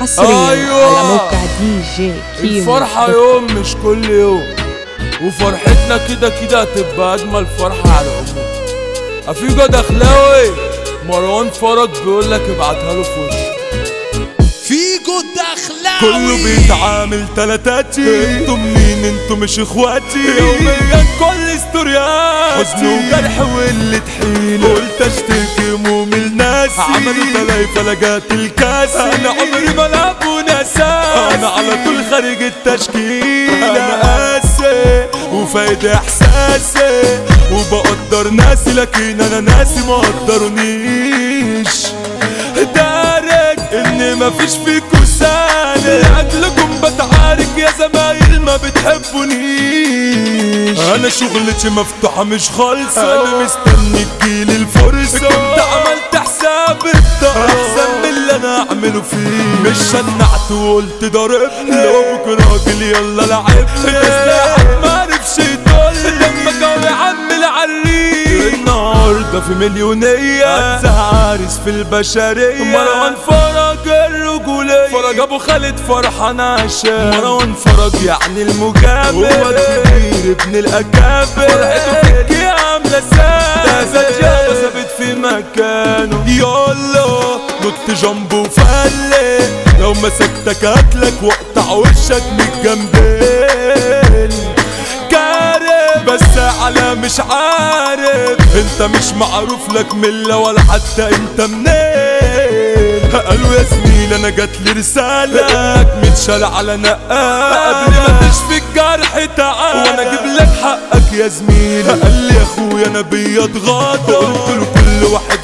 حصريا أيوة. على موقع دي جي كيمو. الفرحة يوم مش كل يوم. وفرحتنا كده كده هتبقى أجمل فرحة على العموم. أفيجو دخلاوي؟ مروان فرج بيقول لك ابعتها له في وشه. فيجو دخلاوي. كله بيتعامل تلاتاتي. أنتوا منين؟ أنتوا مش اخواتي. يوميا كل ستوريات حزن وجرح واللي تحيل. قلت أشتكي هموم عملوا تلايفة لقات الكاس. أنا عمري ما لعب ونساس أنا على طول خارج التشكيل أنا قاسي وفايد احساسي وبقدر ناسي لكن أنا ناسي ما قدرنيش. دارك ان مفيش فيكو سالك لاجلكم بتعارك يا زمايل ما بتحبونيش. أنا شغلتي مفتوحة مش خالصة. أنا مستني تجيلي الفرصة. اعمله فيه؟ مش شنعت وقلت ضربني لو بكره راجل يلا لعبني. سلاحك ما عرفش يضل دمك قوي عم العريس. النهارده في مليونية. عرس في البشرية. مروان فرج الرجولية. فرج أبو خالد فرحان عشان. مروان فرج يعني المجابر هو الكبير ابن الأكابر. فرحته فيك يا عاملة سام ده ثابت في مكانه. يلا نط لو مسكتك هاتلك واقطع وشك من الجنبين كارم بس على مش عارف. انت مش معروف لك ملة ولا حتى انت منين. قالوا يا زميل أنا جات لي رسالة. متشال على نقاء قبل ما تشفي الجرح تعال. وأنا أجيب لك حقك يا زميل. قال لي يا أخويا أنا بيض غاضب. قلت له كل واحد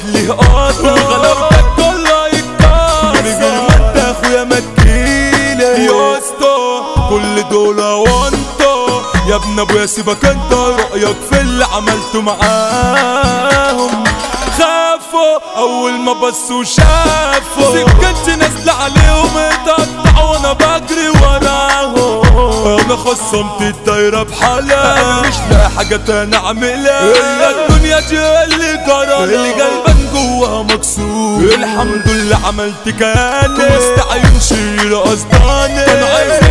سيبك أنت رأيك في اللي عملته معاهم. خافوا أول ما بصوا شافوا. سكتي نازلة عليهم اتقطع وأنا بجري وراهم. أنا خصمت الدايرة بحالها أنا مش لاقي حاجة تاني أعملها. الا الدنيا دي اللي جرى. اللي قلبان جواها مكسور. الحمد لله عملت كيان مستعين شيل قصداني كان عايز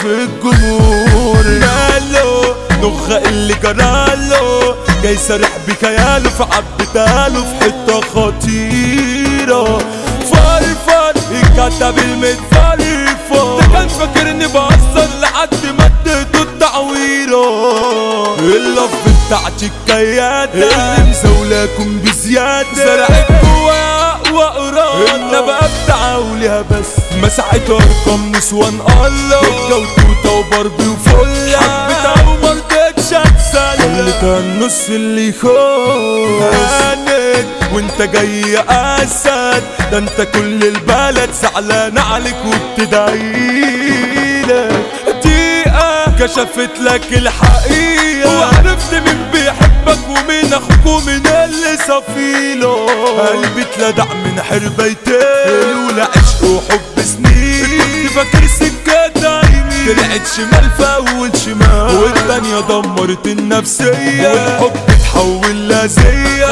خاطف الجمهور. ماله؟ نخ اللي جراله. جاي سارح بكياله فعبتاله في حتة خطيرة. فرفر الكتب المتفرفر ده كان فاكرني بهزر لحد ما اديته التعويرة. اللف بتاعتي الكيادة اللي مزولاكم بزيادة. زرعت بتعاوليها بس مسحت ارقام نسوان الله. بجا وتوته وباربي وفله حبيتها ومرضتش اتسلى خليتها النص اللي يخوف هانت وانت جاي أسد. ده انت كل البلد زعلان عليك وبتدعيلك. دقيقة كشفت لك الحقيقة. وعرفت مين بيحبك ومين أخوك ومين صفيله قلبي اتلدع من حربيتين ولا عشق وحب سنين. كنت فاكر سكة دايمين. طلعت شمال في اول شمال. والتانية دمرت النفسية. والحب اتحول لازية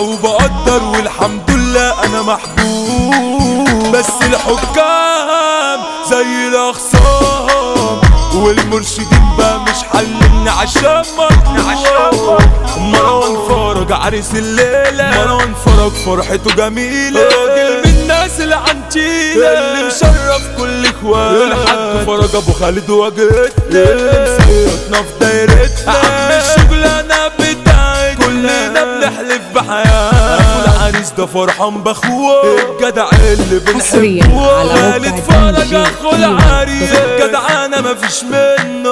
وبقدر والحمد لله أنا محبوب. بس الحكام زي الأخصام والمرشدين بقى مش حلمني عشان مطلوب. مروان فرج عريس الليلة مروان فرج فرحته جميلة. راجل من الناس اللي عنتيلة اللي مشرف كل اخوان الحاج فرج أبو خالد وجدنا. اللي مسيطنا في دايرتنا. بحياة. العريس ده فرحان بأخوة. الجدع اللي بنحبه. على موقع خالد دي فرج جي اخو. العريس الجدع أنا مفيش منه.